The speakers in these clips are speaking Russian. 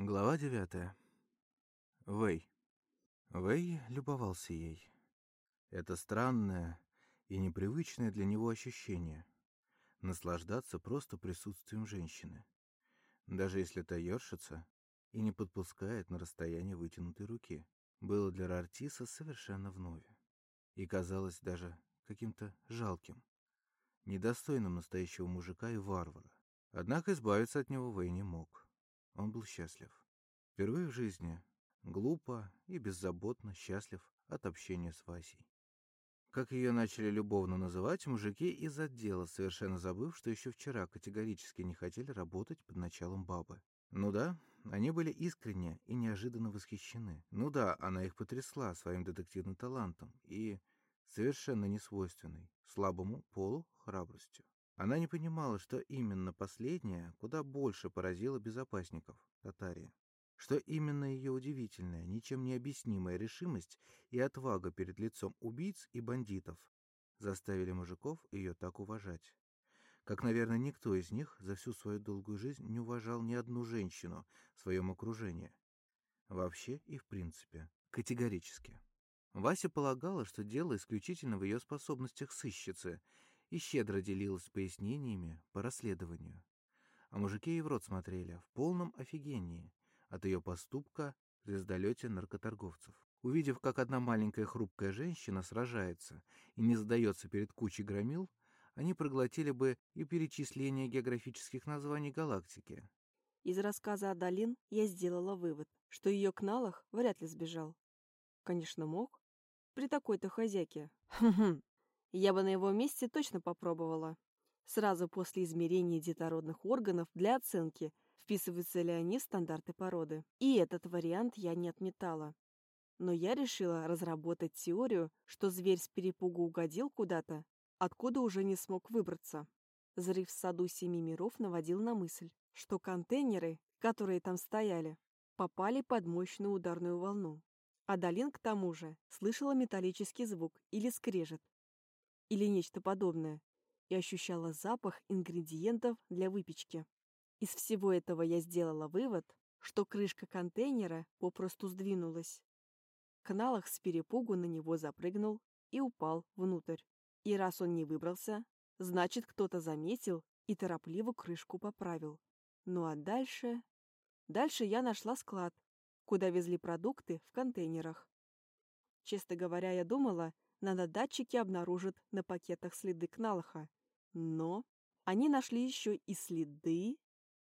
Глава девятая. Вэй. Вэй любовался ей. Это странное и непривычное для него ощущение — наслаждаться просто присутствием женщины, даже если та ершится и не подпускает на расстояние вытянутой руки, было для Рартиса совершенно вновь и казалось даже каким-то жалким, недостойным настоящего мужика и варвара. Однако избавиться от него Вэй не мог. Он был счастлив. Впервые в жизни глупо и беззаботно счастлив от общения с Васей. Как ее начали любовно называть мужики из отдела, совершенно забыв, что еще вчера категорически не хотели работать под началом бабы. Ну да, они были искренне и неожиданно восхищены. Ну да, она их потрясла своим детективным талантом и совершенно несвойственной слабому полу храбростью. Она не понимала, что именно последнее куда больше поразило безопасников Татарии. Что именно ее удивительная, ничем не объяснимая решимость и отвага перед лицом убийц и бандитов заставили мужиков ее так уважать. Как, наверное, никто из них за всю свою долгую жизнь не уважал ни одну женщину в своем окружении. Вообще и в принципе. Категорически. Вася полагала, что дело исключительно в ее способностях сыщицы и щедро делилась пояснениями по расследованию. А мужики ей в рот смотрели в полном офигении от ее поступка в звездолете наркоторговцев. Увидев, как одна маленькая хрупкая женщина сражается и не сдается перед кучей громил, они проглотили бы и перечисление географических названий галактики. Из рассказа Адалин я сделала вывод, что ее Кналах вряд ли сбежал. Конечно, мог. При такой-то хозяйке. Я бы на его месте точно попробовала. Сразу после измерения детородных органов для оценки, вписываются ли они в стандарты породы. И этот вариант я не отметала. Но я решила разработать теорию, что зверь с перепугу угодил куда-то, откуда уже не смог выбраться. Взрыв в саду Семи миров наводил на мысль, что контейнеры, которые там стояли, попали под мощную ударную волну. Адалин, к тому же, слышала металлический звук или скрежет, или нечто подобное, и ощущала запах ингредиентов для выпечки. Из всего этого я сделала вывод, что крышка контейнера попросту сдвинулась. Кналах с перепугу на него запрыгнул и упал внутрь. И раз он не выбрался, значит, кто-то заметил и торопливо крышку поправил. Ну а дальше... Дальше я нашла склад, куда везли продукты в контейнерах. Честно говоря, я думала, надо датчики обнаружат на пакетах следы Кналаха. Но они нашли еще и следы...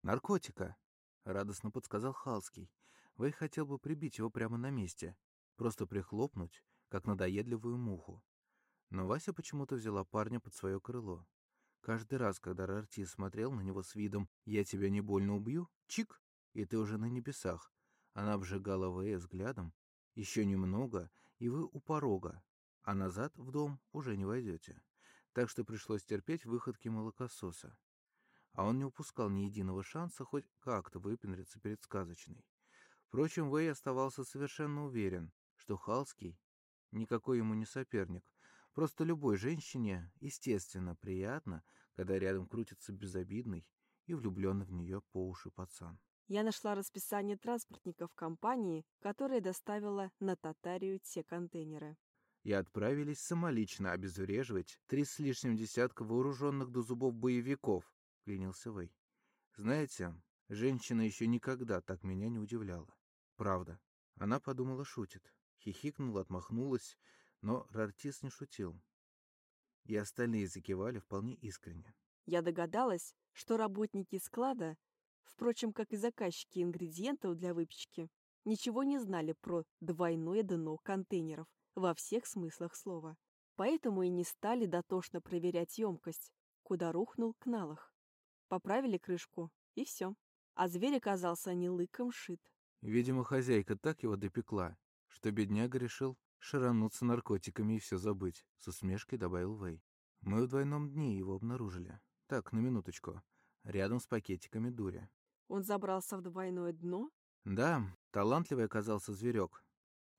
«Наркотика», — радостно подсказал Халский. Вэй хотел бы прибить его прямо на месте, просто прихлопнуть, как надоедливую муху. Но Вася почему-то взяла парня под свое крыло. Каждый раз, когда Рарти смотрел на него с видом «я тебя не больно убью», чик, и ты уже на небесах. Она обжигала Вэя взглядом. Еще немного, и вы у порога, а назад в дом уже не войдете. Так что пришлось терпеть выходки молокососа. А он не упускал ни единого шанса хоть как-то выпендриться перед сказочной. Впрочем, Вэй оставался совершенно уверен, что Халский никакой ему не соперник, Просто любой женщине, естественно, приятно, когда рядом крутится безобидный и влюбленный в нее по уши пацан. Я нашла расписание транспортников компании, которая доставила на Татарию те контейнеры. И отправились самолично обезвреживать три с лишним десятка вооруженных до зубов боевиков, клянился Вэй. Знаете, женщина еще никогда так меня не удивляла. Правда. Она подумала, шутит. Хихикнула, отмахнулась, но Рартис не шутил. И остальные закивали вполне искренне. Я догадалась, что работники склада, впрочем, как и заказчики ингредиентов для выпечки, ничего не знали про двойное дно контейнеров во всех смыслах слова. Поэтому и не стали дотошно проверять емкость, куда рухнул Кналах. Поправили крышку, и все. А зверь оказался не лыком шит. Видимо, хозяйка так его допекла, что бедняга решил шарануться наркотиками и все забыть», — с усмешкой добавил Вэй. «Мы в двойном дне его обнаружили. Так, на минуточку. Рядом с пакетиками дури». «Он забрался в двойное дно?» «Да, талантливый оказался зверек».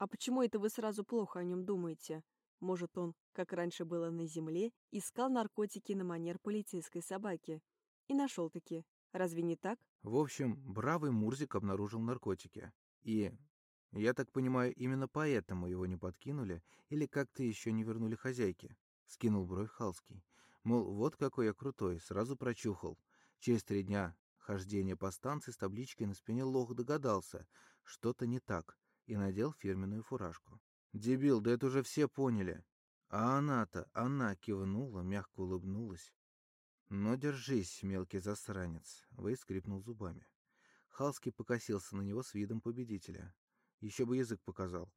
«А почему это вы сразу плохо о нем думаете? Может, он, как раньше было на земле, искал наркотики на манер полицейской собаки. И нашел-таки. Разве не так? В общем, бравый Мурзик обнаружил наркотики. И, я так понимаю, именно поэтому его не подкинули или как-то еще не вернули хозяйке. Скинул бровь Халский. Мол, вот какой я крутой, сразу прочухал. Через три дня хождения по станции с табличкой на спине лох догадался, что-то не так, и надел фирменную фуражку. «Дебил, да это уже все поняли!» А она-то, она кивнула, мягко улыбнулась. «Но держись, мелкий засранец!» — Вэй скрипнул зубами. Халский покосился на него с видом победителя. Еще бы язык показал.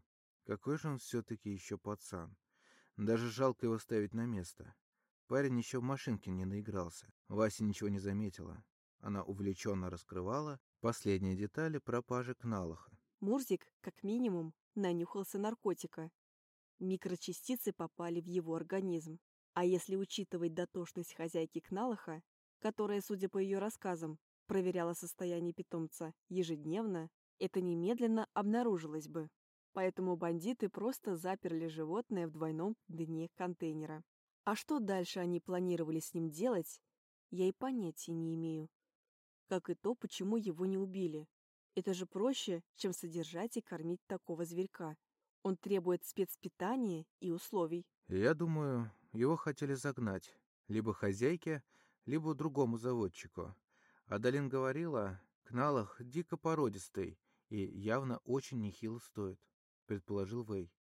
Какой же он все-таки еще пацан. Даже жалко его ставить на место. Парень еще в машинке не наигрался. Вася ничего не заметила. Она увлеченно раскрывала последние детали пропажи Кналаха. Мурзик, как минимум, нанюхался наркотика. Микрочастицы попали в его организм. А если учитывать дотошность хозяйки Кналаха, которая, судя по ее рассказам, проверяла состояние питомца ежедневно, это немедленно обнаружилось бы. Поэтому бандиты просто заперли животное в двойном дне контейнера. А что дальше они планировали с ним делать, я и понятия не имею. Как и то, почему его не убили. Это же проще, чем содержать и кормить такого зверька. Он требует спецпитания и условий. Я думаю, его хотели загнать. Либо хозяйке, либо другому заводчику. Адалин говорила, Кналах дико породистый и явно очень нехило стоит, предположил Вэй.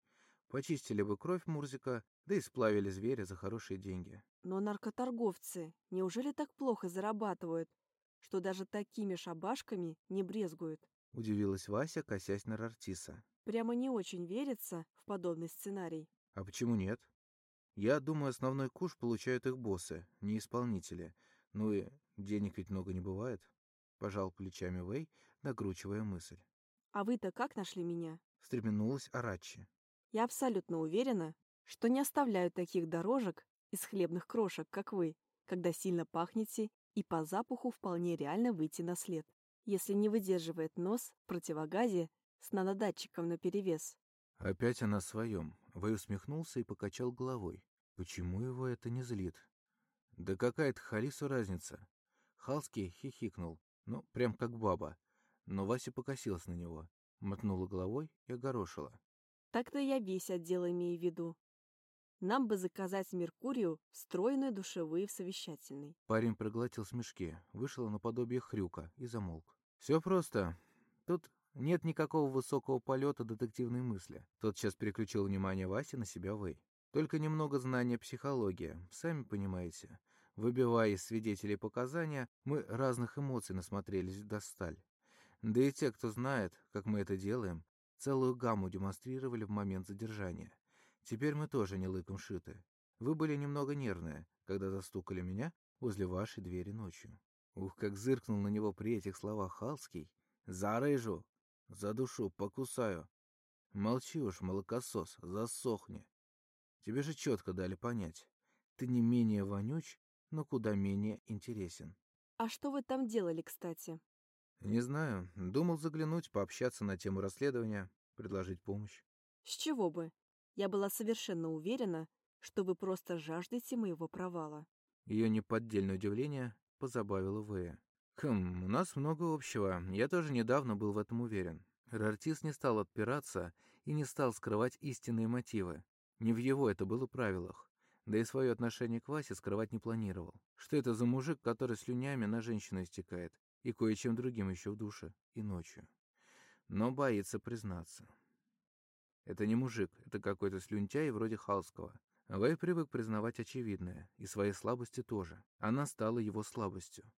Почистили бы кровь Мурзика, да и сплавили зверя за хорошие деньги. Но наркоторговцы неужели так плохо зарабатывают, что даже такими шабашками не брезгуют? Удивилась Вася, косясь на Рартиса. Прямо не очень верится в подобный сценарий. А почему нет? Я думаю, основной куш получают их боссы, не исполнители. Ну и денег ведь много не бывает. Пожал плечами Вэй, накручивая мысль. А вы-то как нашли меня? Стременулась Арачи. Я абсолютно уверена, что не оставляю таких дорожек из хлебных крошек, как вы, когда сильно пахнете и по запаху вполне реально выйти на след, если не выдерживает нос в противогазе с нанодатчиком наперевес. Опять она своем. Вэй усмехнулся и покачал головой. Почему его это не злит? Да какая-то Халису разница. Халский хихикнул, ну, прям как баба. Но Вася покосилась на него, мотнула головой и огорошила. Так-то я весь отдел имею в виду. Нам бы заказать Меркурию встроенные душевые в совещательный. Парень проглотил смешки, вышел наподобие хрюка и замолк. Все просто. Тут нет никакого высокого полета детективной мысли. Тот сейчас переключил внимание Васи на себя Вэй. Только немного знания психологии, сами понимаете. Выбивая из свидетелей показания, мы разных эмоций насмотрелись до сталь. Да и те, кто знает, как мы это делаем, целую гамму демонстрировали в момент задержания. Теперь мы тоже не лыком шиты. Вы были немного нервные, когда застукали меня возле вашей двери ночью. Ух, как зыркнул на него при этих словах Халский. «Зарыжу! За душу покусаю!» «Молчи уж, молокосос, засохни!» Тебе же четко дали понять. Ты не менее вонюч, но куда менее интересен. А что вы там делали, кстати? Не знаю. Думал заглянуть, пообщаться на тему расследования, предложить помощь. С чего бы? Я была совершенно уверена, что вы просто жаждете моего провала. Ее неподдельное удивление позабавило Вэя. Хм, у нас много общего. Я тоже недавно был в этом уверен. Рартис не стал отпираться и не стал скрывать истинные мотивы. Не в его это было правилах. Да и свое отношение к Васе скрывать не планировал. Что это за мужик, который слюнями на женщину истекает, и кое-чем другим еще в душе, и ночью. Но боится признаться. Это не мужик, это какой-то слюнтяй вроде Халского. Вэй привык признавать очевидное, и свои слабости тоже. Она стала его слабостью.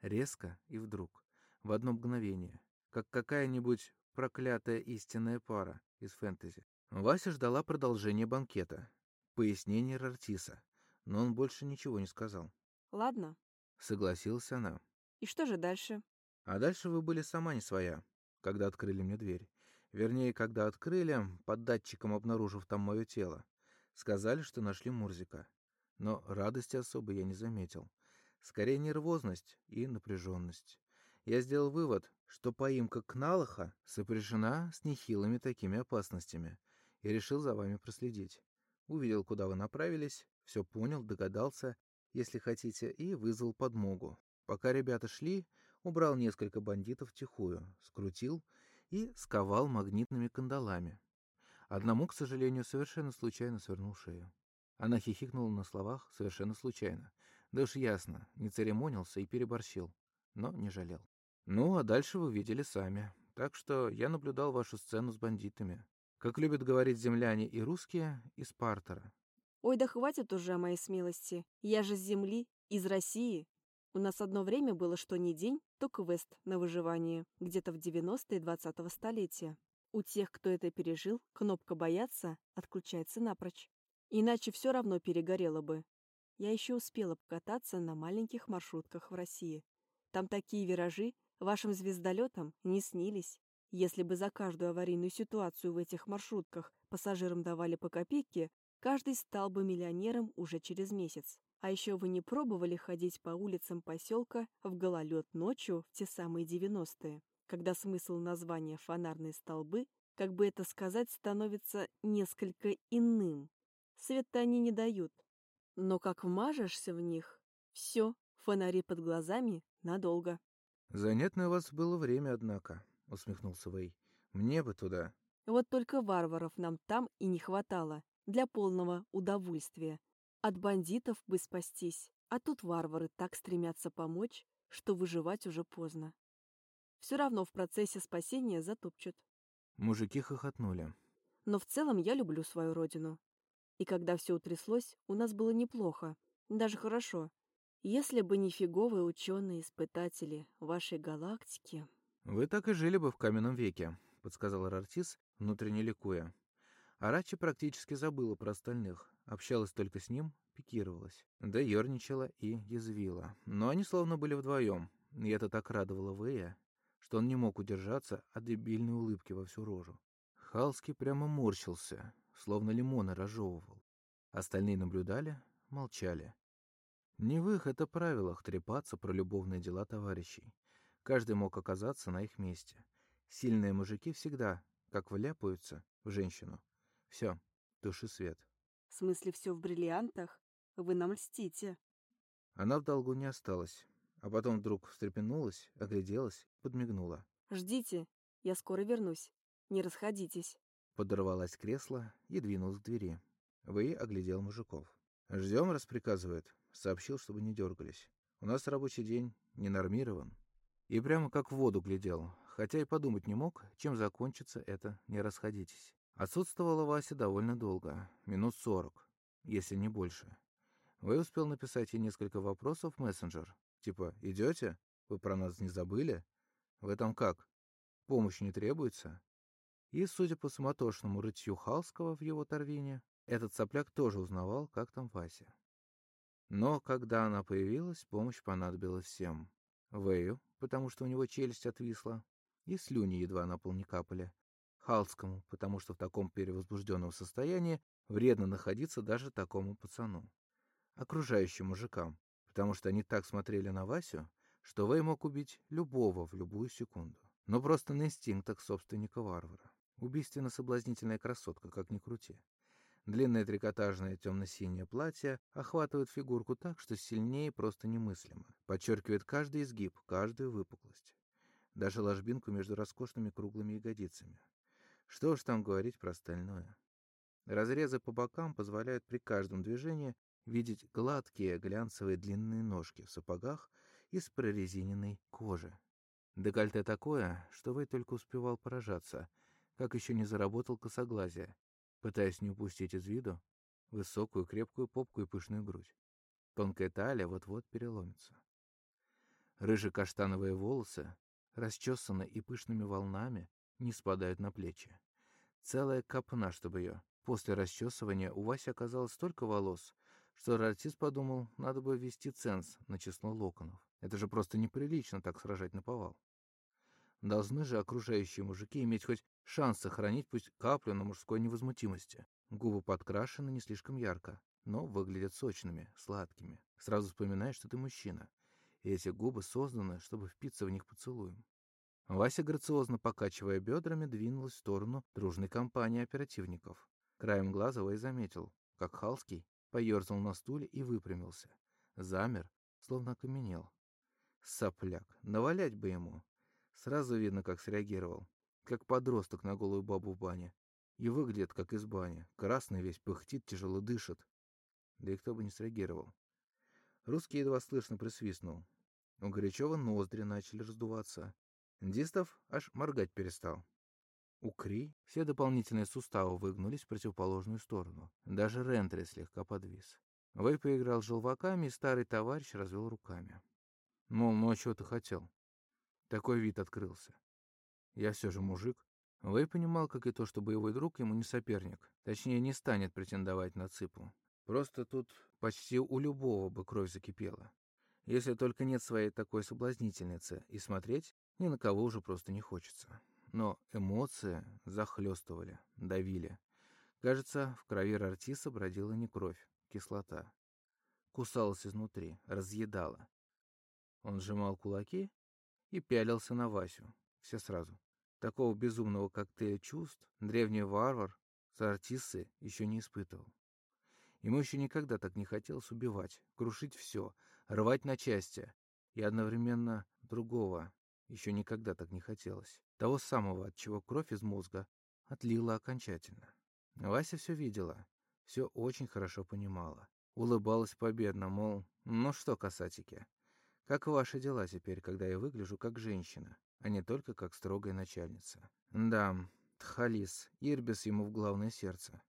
Резко и вдруг, в одно мгновение, как какая-нибудь проклятая истинная пара из фэнтези. Вася ждала продолжения банкета, пояснения Рартиса, но он больше ничего не сказал. Ладно. Согласилась она. И что же дальше? А дальше вы были сама не своя, когда открыли мне дверь. Вернее, когда открыли, под датчиком обнаружив там мое тело. Сказали, что нашли Мурзика. Но радости особой я не заметил. Скорее нервозность и напряженность. Я сделал вывод, что поимка Кналаха сопряжена с нехилыми такими опасностями — и решил за вами проследить. Увидел, куда вы направились, все понял, догадался, если хотите, и вызвал подмогу. Пока ребята шли, убрал несколько бандитов втихую, скрутил и сковал магнитными кандалами. Одному, к сожалению, совершенно случайно свернул шею. Она хихикнула на словах совершенно случайно. Да уж ясно, не церемонился и переборщил, но не жалел. Ну, а дальше вы видели сами. Так что я наблюдал вашу сцену с бандитами. Как любят говорить земляне и русские, из Партера. Ой, да хватит уже о моей смелости. Я же с земли, из России. У нас одно время было что ни день, то квест на выживание, где-то в 90-е 20-го столетия. У тех, кто это пережил, кнопка «Бояться» отключается напрочь. Иначе все равно перегорело бы. Я еще успела покататься на маленьких маршрутках в России. Там такие виражи вашим звездолетам не снились. Если бы за каждую аварийную ситуацию в этих маршрутках пассажирам давали по копейке, каждый стал бы миллионером уже через месяц. А еще вы не пробовали ходить по улицам поселка в гололед ночью в те самые девяностые, когда смысл названия «фонарные столбы», как бы это сказать, становится несколько иным. Света они не дают. Но как вмажешься в них, все, фонари под глазами надолго. «Занятное у вас было время, однако», — усмехнулся Вэй. «Мне бы туда». Вот только варваров нам там и не хватало для полного удовольствия. От бандитов бы спастись, а тут варвары так стремятся помочь, что выживать уже поздно. Все равно в процессе спасения затопчут. Мужики хохотнули. Но в целом я люблю свою родину. И когда все утряслось, у нас было неплохо, даже хорошо. Если бы не фиговые ученые-испытатели вашей галактики... «Вы так и жили бы в каменном веке», — подсказал Рартис, внутренне ликуя. Арачи практически забыла про остальных, общалась только с ним, пикировалась. Да ерничала и язвила. Но они словно были вдвоем, и это так радовало Вэя, что он не мог удержаться от дебильной улыбки во всю рожу. Халский прямо морщился, словно лимоны разжевывал. Остальные наблюдали, молчали. Не в их это правилах трепаться про любовные дела товарищей. Каждый мог оказаться на их месте. Сильные мужики всегда, как вляпаются в женщину. Все, туши свет. В смысле, все в бриллиантах? Вы нам льстите. Она в долгу не осталась, а потом вдруг встрепенулась, огляделась, подмигнула. Ждите, я скоро вернусь. Не расходитесь. Подорвалась кресло и двинулась к двери. Вы оглядел мужиков. «Ждем, раз приказывает», — сообщил, чтобы не дергались. «У нас рабочий день не нормирован». И прямо как в воду глядел, хотя и подумать не мог, чем закончится это «не расходитесь». Отсутствовала Вася довольно долго, минут сорок, если не больше. Вы успел написать ей несколько вопросов в мессенджер, типа «Идете? Вы про нас не забыли? Вы там как? Помощь не требуется?» И, судя по суматошному рытью Халского в его торвине, этот сопляк тоже узнавал, как там Вася. Но когда она появилась, помощь понадобилась всем. Вэю, потому что у него челюсть отвисла, и слюни едва на пол не капали, Халскому, потому что в таком перевозбужденном состоянии вредно находиться даже такому пацану. Окружающим мужикам, потому что они так смотрели на Васю, что Вэй мог убить любого в любую секунду. Но просто на инстинктах собственника-варвара. Убийственно-соблазнительная красотка, как ни крути. Длинное трикотажное темно-синее платье охватывает фигурку так, что сильнее просто немыслимо. Подчеркивает каждый изгиб, каждую выпуклость. Даже ложбинку между роскошными круглыми ягодицами. Что уж там говорить про остальное. Разрезы по бокам позволяют при каждом движении видеть гладкие глянцевые длинные ножки в сапогах из прорезиненной кожи. Декольте такое, что вы только успевал поражаться, как еще не заработал косоглазие, пытаясь не упустить из виду высокую крепкую попку и пышную грудь. Тонкая талия вот-вот переломится. Рыжие-каштановые волосы, расчесаны и пышными волнами, не спадают на плечи. Целая копна, чтобы ее. После расчесывания у Васи оказалось столько волос, что артист подумал, надо бы ввести ценз на число локонов. Это же просто неприлично так сражать на повал. Должны же окружающие мужики иметь хоть шанс сохранить пусть каплю на мужской невозмутимости. Губы подкрашены не слишком ярко, но выглядят сочными, сладкими. Сразу вспоминаешь, что ты мужчина. И эти губы созданы, чтобы впиться в них поцелуем. Вася, грациозно покачивая бедрами, двинулась в сторону дружной компании оперативников. Краем глаза Вэй заметил, как Халский поерзал на стуле и выпрямился. Замер, словно окаменел. Сопляк. Навалять бы ему. Сразу видно, как среагировал. Как подросток на голую бабу в бане. И выглядит, как из бани. Красный весь, пыхтит, тяжело дышит. Да и кто бы не среагировал. Русский едва слышно присвистнул. У Горячева ноздри начали раздуваться. Дистов аж моргать перестал. У Кри все дополнительные суставы выгнулись в противоположную сторону. Даже Рентри слегка подвис. Вэй поиграл желваками, и старый товарищ развел руками. Мол, ну а чего ты хотел? Такой вид открылся. Я все же мужик. Вэй понимал, как и то, что боевой друг ему не соперник. Точнее, не станет претендовать на цыпу. Просто тут почти у любого бы кровь закипела. Если только нет своей такой соблазнительницы, и смотреть ни на кого уже просто не хочется. Но эмоции захлестывали, давили. Кажется, в крови Рартиса бродила не кровь, кислота. Кусалась изнутри, разъедала. Он сжимал кулаки и пялился на Васю. Все сразу. Такого безумного коктейля чувств древний варвар с артиссы еще не испытывал. Ему еще никогда так не хотелось убивать, крушить все, рвать на части. И одновременно другого еще никогда так не хотелось. Того самого, от чего кровь из мозга отлила окончательно. Вася все видела, все очень хорошо понимала. Улыбалась победно, мол, ну что, касатики, как ваши дела теперь, когда я выгляжу как женщина, а не только как строгая начальница? Да, Тхалис, Ирбис ему в главное сердце.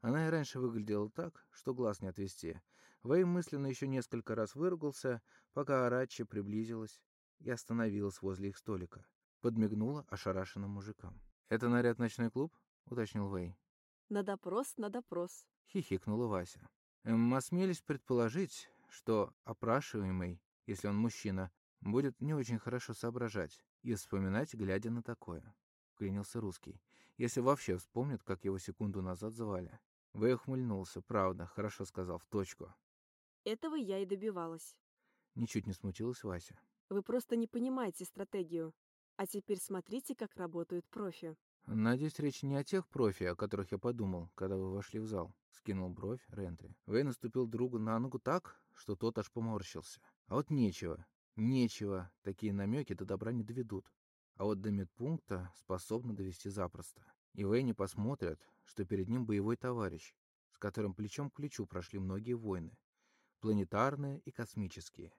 Она и раньше выглядела так, что глаз не отвести. Вэй мысленно еще несколько раз выругался, пока Арачи приблизилась и остановилась возле их столика. Подмигнула ошарашенным мужикам. «Это наряд ночной клуб?» — уточнил Вэй. «На допрос, на допрос», — хихикнула Вася. Эм, осмелись предположить, что опрашиваемый если он мужчина, будет не очень хорошо соображать и вспоминать, глядя на такое. Клянился русский. Если вообще вспомнит, как его секунду назад звали. Вэй ухмыльнулся. Правда, хорошо сказал, в точку. Этого я и добивалась. Ничуть не смутилась Вася. Вы просто не понимаете стратегию. А теперь смотрите, как работают профи. Надеюсь, речь не о тех профи, о которых я подумал, когда вы вошли в зал. Скинул бровь Рентри. Вэй наступил другу на ногу так, что тот аж поморщился. А вот нечего, нечего, такие намеки до добра не доведут. А вот до медпункта способны довести запросто. И Вэйни посмотрят, что перед ним боевой товарищ, с которым плечом к плечу прошли многие войны. Планетарные и космические.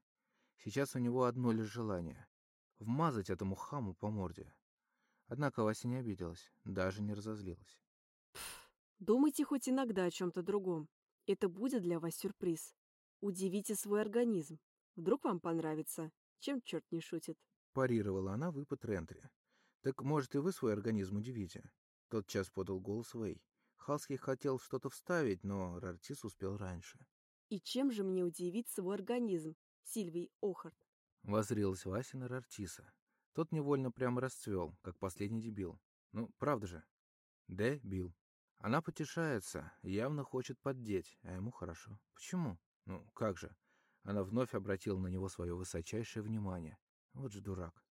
Сейчас у него одно лишь желание — вмазать этому хаму по морде. Однако Вася не обиделась, даже не разозлилась. Думайте хоть иногда о чем-то другом. Это будет для вас сюрприз. Удивите свой организм. Вдруг вам понравится, чем черт не шутит. Парировала она выпад Рентри. Так, может, и вы свой организм удивите? Тот час подал голос Вэй. Халский хотел что-то вставить, но Рартис успел раньше. И чем же мне удивить свой организм, Сильвий Охарт? Возрилась Вася на Рартиса. Тот невольно прямо расцвел, как последний дебил. Ну, правда же. Дебил. Она потешается, явно хочет поддеть, а ему хорошо. Почему? Ну, как же? Она вновь обратила на него свое высочайшее внимание. Вот же дурак.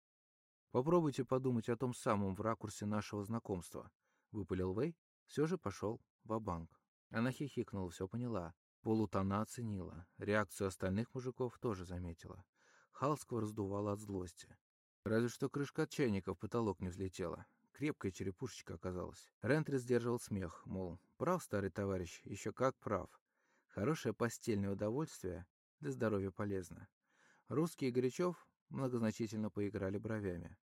Попробуйте подумать о том самом в ракурсе нашего знакомства. Выпалил Вэй, все же пошел в банк Она хихикнула, все поняла. Полутона оценила. Реакцию остальных мужиков тоже заметила. Халского раздувала от злости. Разве что крышка от чайника в потолок не взлетела. Крепкая черепушечка оказалась. Рентри сдерживал смех, мол, прав старый товарищ, еще как прав. Хорошее постельное удовольствие для здоровья полезно. Русский и Горячев многозначительно поиграли бровями.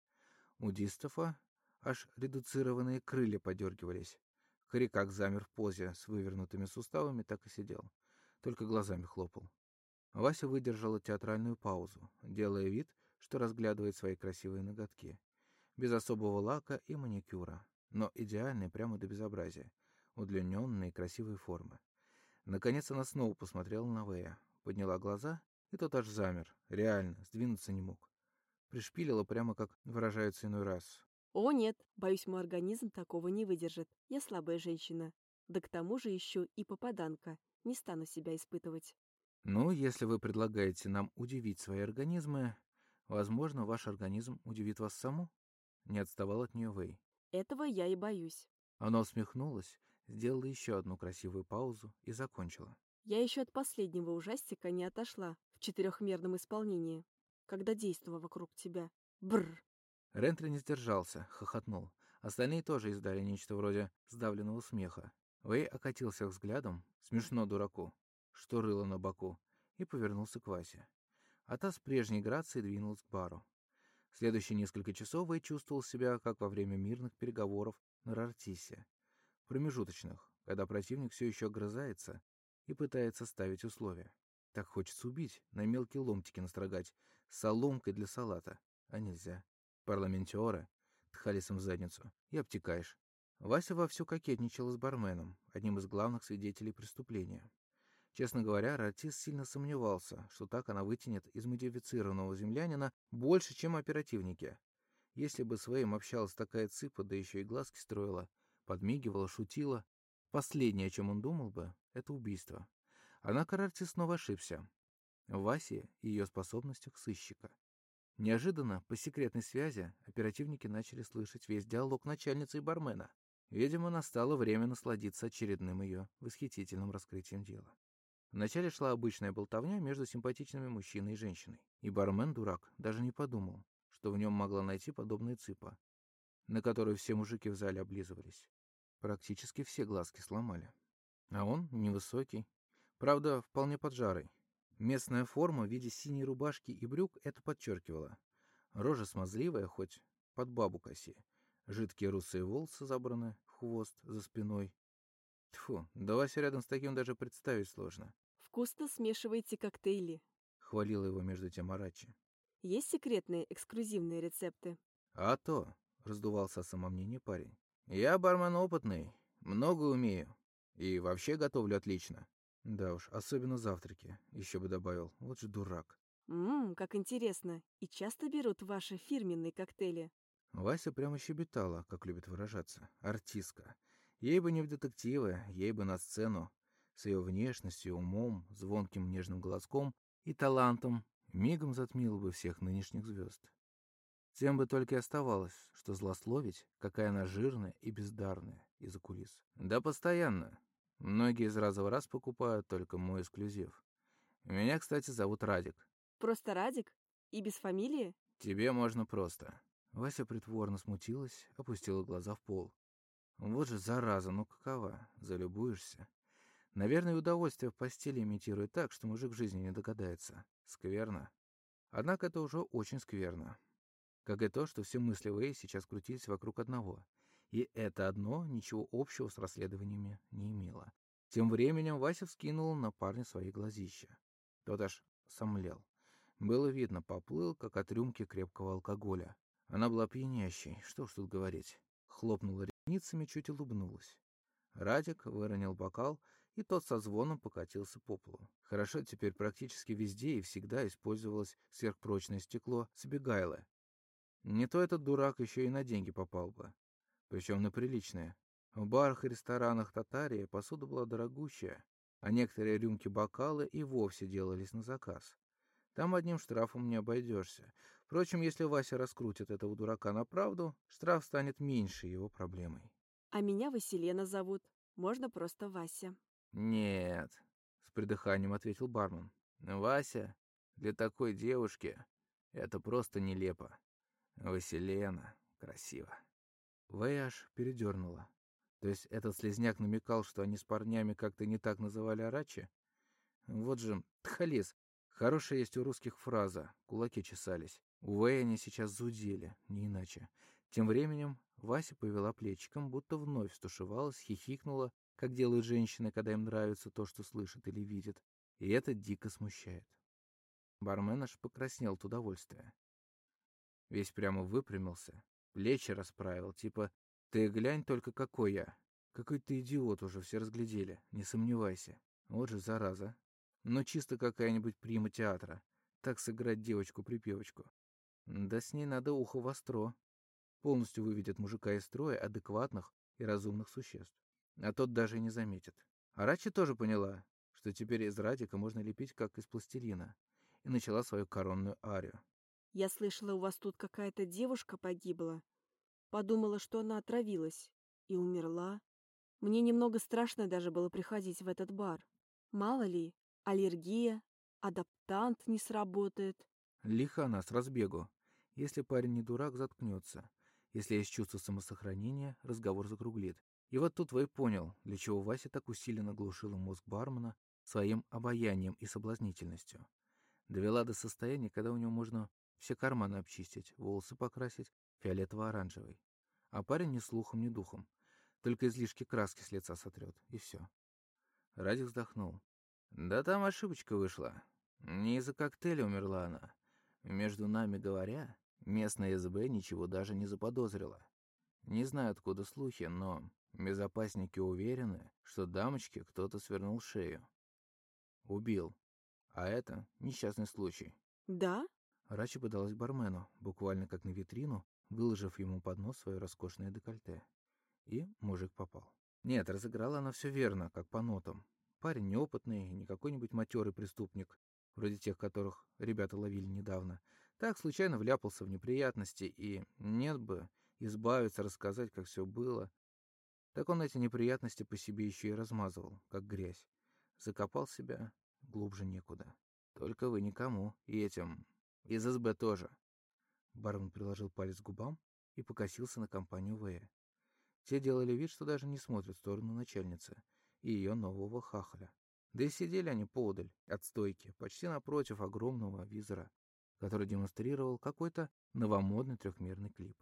У Дистова аж редуцированные крылья подергивались. Корякак замер в позе с вывернутыми суставами, так и сидел. Только глазами хлопал. Вася выдержала театральную паузу, делая вид, что разглядывает свои красивые ноготки. Без особого лака и маникюра, но идеальные прямо до безобразия, удлиненные красивые формы. Наконец она снова посмотрела на Вэя, Подняла глаза, и тот аж замер. Реально, сдвинуться не мог. Пришпилила прямо как выражаются иной раз. «О, нет, боюсь, мой организм такого не выдержит. Я слабая женщина. Да к тому же еще и попаданка. Не стану себя испытывать». «Ну, если вы предлагаете нам удивить свои организмы, возможно, ваш организм удивит вас саму?» Не отставал от нее Вэй. «Этого я и боюсь». Она усмехнулась, сделала еще одну красивую паузу и закончила. Я еще от последнего ужастика не отошла в четырехмерном исполнении. когда действо вокруг тебя. Бррр. Рентри не сдержался, хохотнул. Остальные тоже издали нечто вроде сдавленного смеха. Вэй окатился взглядом, смешно дураку, что рыло на боку, и повернулся к Васе. А та с прежней грацией двинулась к бару. Следующие несколько часов Вэй чувствовал себя, как во время мирных переговоров на Рартисе. Промежуточных, когда противник все еще огрызается и пытается ставить условия. Так хочется убить, на мелкие ломтики настрогать, соломкой для салата. А нельзя. Парламентеры тхалисом в задницу и обтекаешь. Вася вовсю кокетничал с барменом, одним из главных свидетелей преступления. Честно говоря, Ратис сильно сомневался, что так она вытянет из модифицированного землянина больше, чем оперативники. Если бы с Вэем общалась такая цыпа, да еще и глазки строила, подмигивала, шутила, последнее, о чем он думал бы, — это убийство. Однако Ратис снова ошибся. Васе и ее способностях сыщика. Неожиданно, по секретной связи, оперативники начали слышать весь диалог начальницы и бармена. Видимо, настало время насладиться очередным ее восхитительным раскрытием дела. Вначале шла обычная болтовня между симпатичными мужчиной и женщиной, и бармен-дурак даже не подумал, что в нем могла найти подобная цыпа, на которую все мужики в зале облизывались. Практически все глазки сломали. А он невысокий, правда, вполне поджарый. Местная форма в виде синей рубашки и брюк это подчеркивала. Рожа смазливая, хоть под бабу коси. Жидкие русые волосы забраны хвост за спиной, Тьфу, да Вася рядом с таким даже представить сложно. Вкусно смешиваете коктейли. Хвалила его между тем Арачи. Есть секретные эксклюзивные рецепты? А то, раздувался самомнение парень. Я бармен опытный, много умею. И вообще готовлю отлично. Да уж, особенно завтраки, еще бы добавил. Вот же дурак. Ммм, как интересно. И часто берут ваши фирменные коктейли? Вася прямо щебетала, как любит выражаться. Артистка. Ей бы не в детективы, ей бы на сцену. С ее внешностью, умом, звонким нежным голоском и талантом мигом затмила бы всех нынешних звезд. Тем бы только и оставалось, что злословить, какая она жирная и бездарная из-за кулис. Да постоянно. Многие из раза в раз покупают только мой эксклюзив. Меня, кстати, зовут Радик. Просто Радик? И без фамилии? Тебе можно просто. Вася притворно смутилась, опустила глаза в пол. Вот же зараза, ну какова, залюбуешься. Наверное, удовольствие в постели имитирует так, что мужик в жизни не догадается. Скверно. Однако это уже очень скверно. Как и то, что все мысли Вэй сейчас крутились вокруг одного. И это одно ничего общего с расследованиями не имело. Тем временем Вася вскинул на парня свои глазища. Тот аж сомлел. Было видно, поплыл, как от рюмки крепкого алкоголя. Она была пьянящей, что ж тут говорить. Хлопнула ресницами, чуть улыбнулась. Радик выронил бокал, и тот со звоном покатился по полу. Хорошо теперь практически везде и всегда использовалось сверхпрочное стекло Сбегайло. Не то этот дурак еще и на деньги попал бы. Причем на приличные. В барах и ресторанах Татарии посуда была дорогущая, а некоторые рюмки-бокалы и вовсе делались на заказ. Там одним штрафом не обойдешься. Впрочем, если Вася раскрутит этого дурака на правду, штраф станет меньше его проблемой. А меня Василена зовут. Можно просто Вася. Нет, с придыханием ответил бармен. Вася для такой девушки это просто нелепо. Василена красиво. Вэяш передернула. То есть этот слезняк намекал, что они с парнями как-то не так называли Арачи? Вот же, тхалис, Хорошая есть у русских фраза «кулаки чесались». У Вэй они сейчас зудели, не иначе. Тем временем Вася повела плечиком, будто вновь стушевалась, хихикнула, как делают женщины, когда им нравится то, что слышат или видят. И это дико смущает. Бармен аж покраснел от удовольствия. Весь прямо выпрямился, плечи расправил, типа «Ты глянь только какой я». Какой ты идиот уже, все разглядели, не сомневайся. Вот же зараза, но чисто какая-нибудь прима театра. Так сыграть девочку-припевочку. Да с ней надо ухо востро. Полностью выведет мужика из строя адекватных и разумных существ. А тот даже и не заметит. Арачи тоже поняла, что теперь из радика можно лепить как из пластилина, и начала свою коронную арию. «Я слышала, у вас тут какая-то девушка погибла. Подумала, что она отравилась и умерла. Мне немного страшно даже было приходить в этот бар. Мало ли, Аллергия, адаптант не сработает. Лиха она с разбегу. Если парень не дурак, заткнется. Если есть чувство самосохранения, разговор закруглит. И вот тут Вэй понял, для чего Вася так усиленно глушила мозг бармена своим обаянием и соблазнительностью. Довела до состояния, когда у него можно все карманы обчистить, волосы покрасить фиолетово-оранжевый. А парень ни слухом, ни духом. Только излишки краски с лица сотрет, и все. Радик вздохнул. Да там ошибочка вышла. Не из-за коктейля умерла она. Между нами говоря, местная СБ ничего даже не заподозрила. Не знаю, откуда слухи, но безопасники уверены, что дамочке кто-то свернул шею. Убил. А это несчастный случай. Да? Рачи подалась бармену, буквально как на витрину, выложив ему под нос свое роскошное декольте. И мужик попал. Нет, разыграла она все верно, как по нотам. Парень неопытный, не какой-нибудь матерый преступник, вроде тех, которых ребята ловили недавно. Так случайно вляпался в неприятности, и нет бы избавиться, рассказать, как все было. Так он эти неприятности по себе еще и размазывал, как грязь. Закопал себя глубже некуда. Только вы никому, и этим, из СБ тоже. Бармен приложил палец к губам и покосился на компанию Вэя. Те делали вид, что даже не смотрят в сторону начальницы — и ее нового хахаля. Да и сидели они поодаль от стойки, почти напротив огромного визора, который демонстрировал какой-то новомодный трехмерный клип.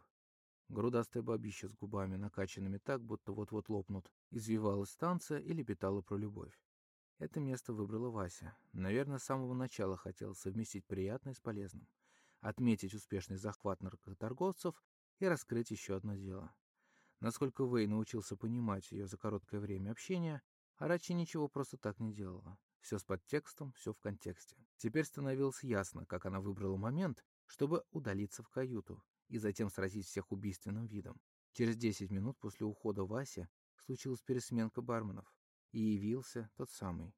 Грудастая бабища с губами, накачанными так, будто вот-вот лопнут, извивалась станция и лепетала про любовь. Это место выбрала Вася. Наверное, с самого начала хотела совместить приятное с полезным, отметить успешный захват наркоторговцев и раскрыть еще одно дело. Насколько Вэй научился понимать ее за короткое время общения, Арачи ничего просто так не делала. Все с подтекстом, все в контексте. Теперь становилось ясно, как она выбрала момент, чтобы удалиться в каюту и затем сразить всех убийственным видом. Через 10 минут после ухода Васи случилась пересменка барменов, и явился тот самый.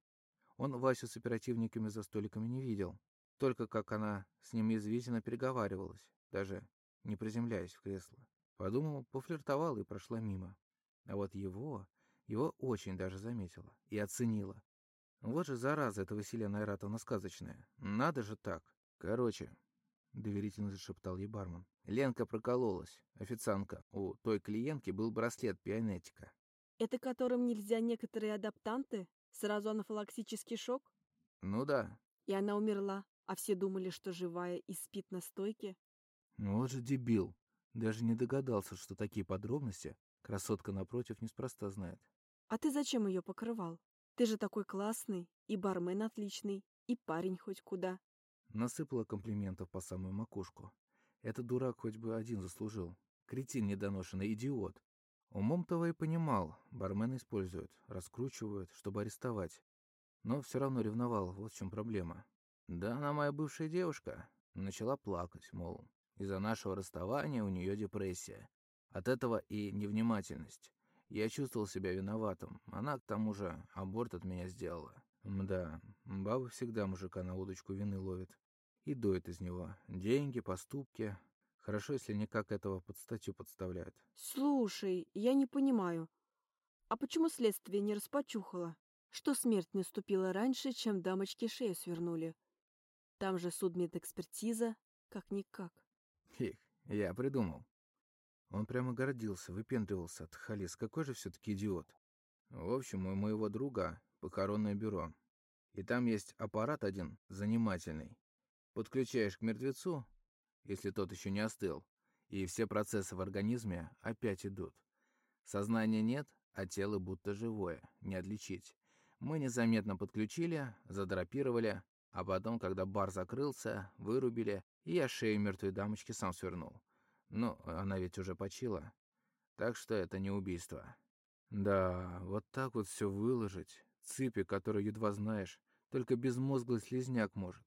Он Васю с оперативниками за столиками не видел, только как она с ним извительно переговаривалась, даже не приземляясь в кресло. Подумал, пофлиртовала и прошла мимо. А вот его, его очень даже заметила и оценила. Вот же зараза эта Василия Найратовна сказочная. Надо же так. Короче, доверительно зашептал ей бармен. Ленка прокололась. Официантка. У той клиентки был браслет пианетика. Это которым нельзя некоторые адаптанты? Сразу анафилаксический шок? Ну да. И она умерла, а все думали, что живая и спит на стойке? Ну вот же дебил. Даже не догадался, что такие подробности красотка напротив неспроста знает. «А ты зачем ее покрывал? Ты же такой классный, и бармен отличный, и парень хоть куда». Насыпала комплиментов по самую макушку. Этот дурак хоть бы один заслужил. Кретин недоношенный, идиот. Умом-то и понимал, бармены используют, раскручивают, чтобы арестовать. Но все равно ревновал, вот в чем проблема. Да она моя бывшая девушка. Начала плакать, мол, из-за нашего расставания у нее депрессия. От этого и невнимательность. Я чувствовал себя виноватым. Она, к тому же, аборт от меня сделала. Мда, баба всегда мужика на удочку вины ловит. И доит из него. Деньги, поступки. Хорошо, если никак этого под статью подставляют. Слушай, я не понимаю. А почему следствие не распочухало? Что смерть наступила раньше, чем дамочке шею свернули? Там же судмедэкспертиза, как-никак. Их, я придумал. Он прямо гордился, выпендривался от Халис. Какой же все-таки идиот. В общем, у моего друга похоронное бюро. И там есть аппарат один, занимательный. Подключаешь к мертвецу, если тот еще не остыл, и все процессы в организме опять идут. Сознания нет, а тело будто живое, не отличить. Мы незаметно подключили, задрапировали, а потом, когда бар закрылся, вырубили, и я шею мертвой дамочки сам свернул. Ну, она ведь уже почила. Так что это не убийство. Да, вот так вот все выложить. Цыпи, которую едва знаешь, только безмозглый слезняк может.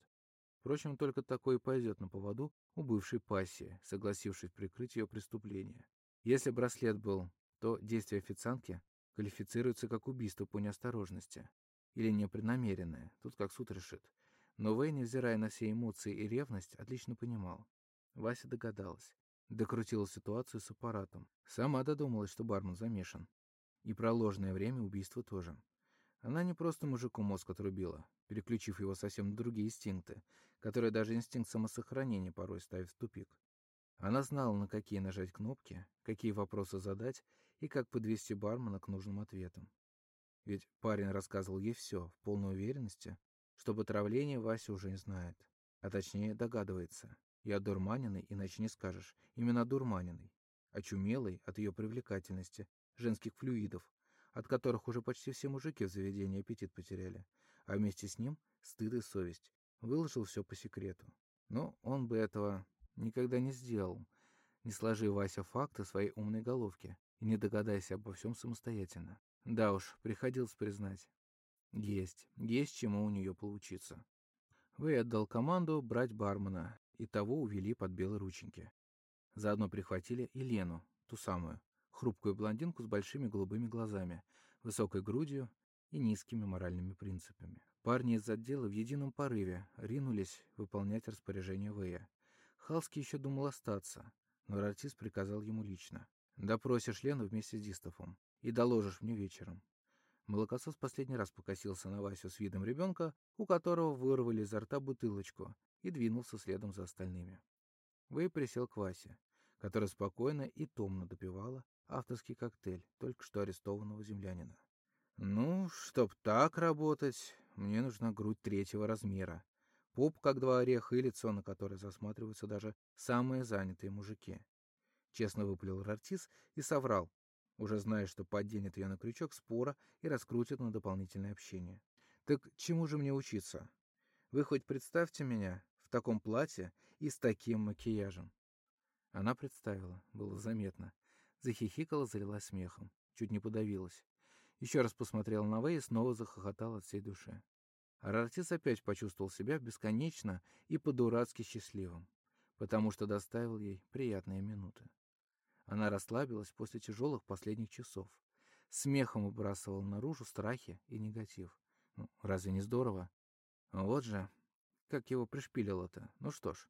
Впрочем, только такой пойдет на поводу у бывшей пассии, согласившись прикрыть ее преступление. Если браслет был, то действие официантки квалифицируется как убийство по неосторожности. Или непреднамеренное, тут как суд решит. Но Вэй, невзирая на все эмоции и ревность, отлично понимал. Вася догадалась. Докрутила ситуацию с аппаратом. Сама додумалась, что бармен замешан. И про время убийства тоже. Она не просто мужику мозг отрубила, переключив его совсем на другие инстинкты, которые даже инстинкт самосохранения порой ставит в тупик. Она знала, на какие нажать кнопки, какие вопросы задать и как подвести бармена к нужным ответам. Ведь парень рассказывал ей все, в полной уверенности, что об отравлении Вася уже не знает, а точнее догадывается. И одурманенный, иначе не скажешь, именно одурманенный, очумелый от ее привлекательности, женских флюидов, от которых уже почти все мужики в заведении аппетит потеряли, а вместе с ним стыд и совесть. Выложил все по секрету. Но он бы этого никогда не сделал, не сложи Вася факты своей умной головке и не догадайся обо всем самостоятельно. Да уж, приходилось признать. Есть, есть чему у нее получиться. Вы отдал команду брать бармена, и того увели под белые рученьки. Заодно прихватили и Лену, ту самую, хрупкую блондинку с большими голубыми глазами, высокой грудью и низкими моральными принципами. Парни из отдела в едином порыве ринулись выполнять распоряжение Вэя. Халский еще думал остаться, но артист приказал ему лично. «Допросишь Лену вместе с Дистофом и доложишь мне вечером». Молокосос последний раз покосился на Васю с видом ребенка, у которого вырвали изо рта бутылочку, и двинулся следом за остальными. Вэй присел к Васе, которая спокойно и томно допивала авторский коктейль только что арестованного землянина. «Ну, чтоб так работать, мне нужна грудь третьего размера, пуп как два ореха и лицо, на которое засматриваются даже самые занятые мужики». Честно выпалил Рартис и соврал, уже зная, что подденет ее на крючок спора и раскрутит на дополнительное общение. «Так чему же мне учиться? Вы хоть представьте меня таком платье и с таким макияжем». Она представила, было заметно. Захихикала, залилась смехом. Чуть не подавилась. Еще раз посмотрела на Вэй и снова захохотал от всей души. Арартис опять почувствовал себя бесконечно и по-дурацки счастливым, потому что доставил ей приятные минуты. Она расслабилась после тяжелых последних часов. Смехом выбрасывал наружу страхи и негатив. Ну, разве не здорово? Вот же, как его пришпилило-то. Ну что ж,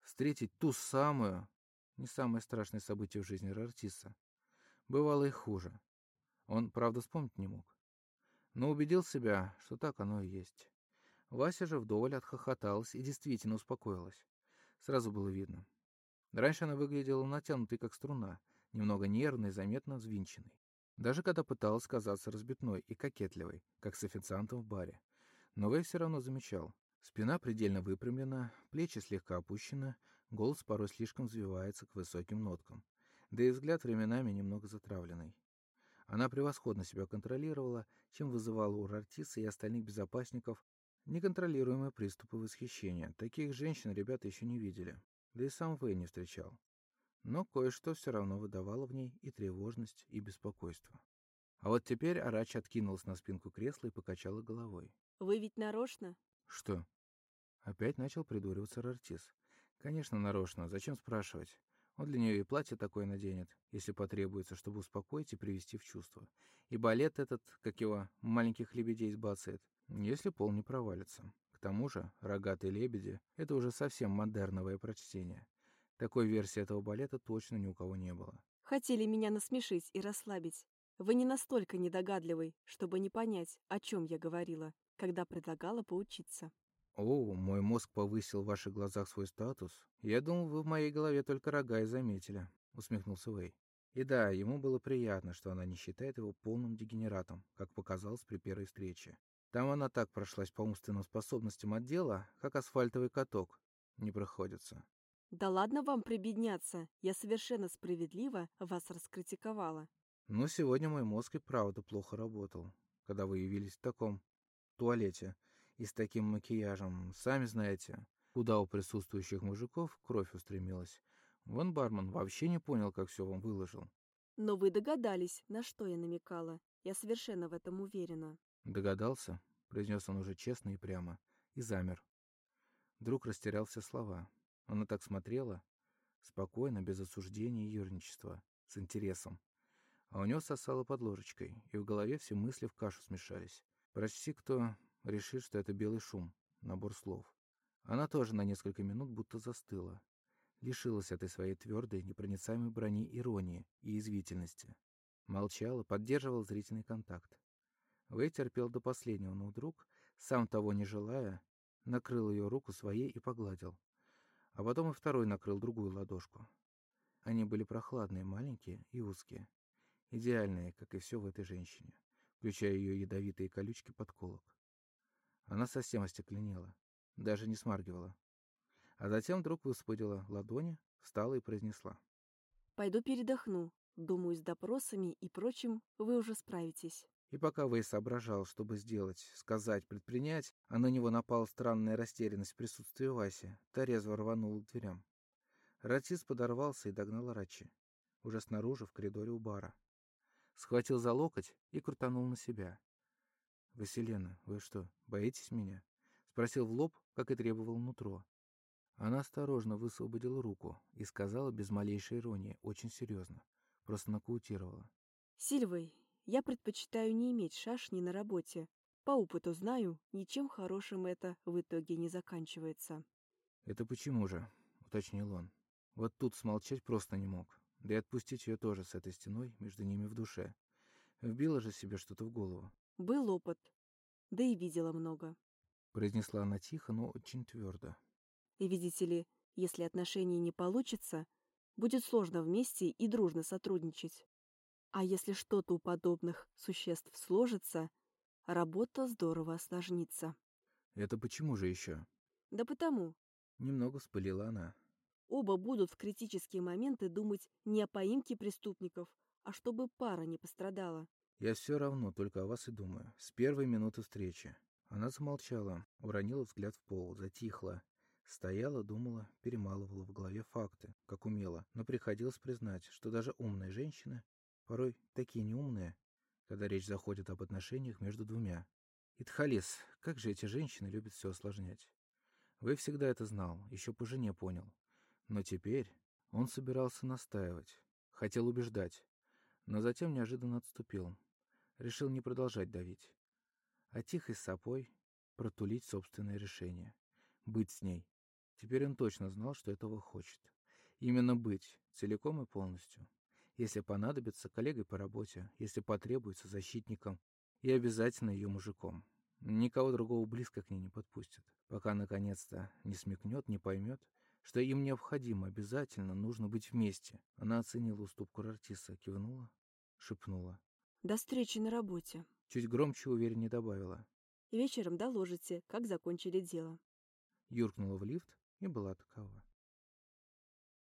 встретить ту самую, не самое страшное событие в жизни Рартиса. Бывало и хуже. Он, правда, вспомнить не мог. Но убедил себя, что так оно и есть. Вася же вдоволь отхохоталась и действительно успокоилась. Сразу было видно. Раньше она выглядела натянутой, как струна, немного нервной, заметно взвинченной. Даже когда пыталась казаться разбитной и кокетливой, как с официантом в баре. Но Вэй все равно замечал. Спина предельно выпрямлена, плечи слегка опущены, голос порой слишком взвивается к высоким ноткам. Да и взгляд временами немного затравленный. Она превосходно себя контролировала, чем вызывала у Рартиса и остальных безопасников неконтролируемые приступы восхищения. Таких женщин ребята еще не видели да и сам Вэй не встречал. Но кое-что все равно выдавало в ней и тревожность, и беспокойство. А вот теперь Арач откинулась на спинку кресла и покачала головой. «Вы ведь нарочно?» «Что?» Опять начал придуриваться Рартис. «Конечно, нарочно. Зачем спрашивать? Он для нее и платье такое наденет, если потребуется, чтобы успокоить и привести в чувство. И балет этот, как его, маленьких лебедей сбацает, если пол не провалится. К тому же «Рогатые лебеди» — это уже совсем модерновое прочтение. Такой версии этого балета точно ни у кого не было. Хотели меня насмешить и расслабить. Вы не настолько недогадливый, чтобы не понять, о чем я говорила, когда предлагала поучиться. О, мой мозг повысил в ваших глазах свой статус. Я думал, вы в моей голове только рога и заметили, усмехнулся Вэй. И да, ему было приятно, что она не считает его полным дегенератом, как показалось при первой встрече. Там она так прошлась по умственным способностям отдела, как асфальтовый каток. Не проходится. Да ладно вам прибедняться. Я совершенно справедливо вас раскритиковала. Но сегодня мой мозг и правда плохо работал, когда вы явились в таком туалете и с таким макияжем. Сами знаете, куда у присутствующих мужиков кровь устремилась. Вон бармен вообще не понял, как все вам выложил. Но вы догадались, на что я намекала. Я совершенно в этом уверена. «Догадался?» — произнес он уже честно и прямо, и замер. Вдруг растерял все слова. Она так смотрела, спокойно, без осуждения и юрничества, с интересом. А у него сосало под ложечкой, и в голове все мысли в кашу смешались. Почти кто решит, что это белый шум, набор слов. Она тоже на несколько минут будто застыла. Лишилась этой своей твердой, непроницаемой брони иронии и извительности. Молчала, поддерживала зрительный контакт. Вэй терпел до последнего, но вдруг, сам того не желая, накрыл ее руку своей и погладил. А потом и второй накрыл другую ладошку. Они были прохладные, маленькие и узкие. Идеальные, как и все в этой женщине, включая ее ядовитые колючки подколок. Она совсем остекленела, даже не смаргивала. А затем вдруг высвободила ладони, встала и произнесла. «Пойду передохну. Думаю, с допросами и прочим вы уже справитесь». И пока Вэй соображал, чтобы сделать, сказать, предпринять, а на него напала странная растерянность в присутствии Васи, та резво рванула к дверям. Ратис подорвался и догнал Рачи, уже снаружи в коридоре у бара. Схватил за локоть и крутанул на себя. «Василена, вы что, боитесь меня?» Спросил в лоб, как и требовал нутро. Она осторожно высвободила руку и сказала без малейшей иронии, очень серьезно, просто нокаутировала. «Сильвой, я предпочитаю не иметь шашни на работе. По опыту знаю, ничем хорошим это в итоге не заканчивается». «Это почему же?» — уточнил он. Вот тут смолчать просто не мог. Да и отпустить ее тоже с этой стеной между ними в душе. Вбила же себе что-то в голову. «Был опыт. Да и видела много», — произнесла она тихо, но очень твердо. «И видите ли, если отношения не получится, будет сложно вместе и дружно сотрудничать. А если что-то у подобных существ сложится, работа здорово осложнится. Это почему же еще? Да потому. Немного вспылила она. Оба будут в критические моменты думать не о поимке преступников, а чтобы пара не пострадала. Я все равно только о вас и думаю. С первой минуты встречи. Она замолчала, уронила взгляд в пол, затихла. Стояла, думала, перемалывала в голове факты, как умела, но приходилось признать, что даже умные женщины порой такие неумные, когда речь заходит об отношениях между двумя. Итхалис, как же эти женщины любят все осложнять. Вы всегда это знал, еще по жене понял. Но теперь он собирался настаивать, хотел убеждать, но затем неожиданно отступил. Решил не продолжать давить, а тихой сапой протулить собственное решение. Быть с ней. Теперь он точно знал, что этого хочет. Именно быть, целиком и полностью если понадобится, коллегой по работе, если потребуется, защитником и обязательно ее мужиком. Никого другого близко к ней не подпустит, пока наконец-то не смекнет, не поймет, что им необходимо, обязательно нужно быть вместе. Она оценила уступку Рартиса, кивнула, шепнула. «До встречи на работе». Чуть громче увереннее добавила. «И вечером доложите, как закончили дело». Юркнула в лифт и была такова.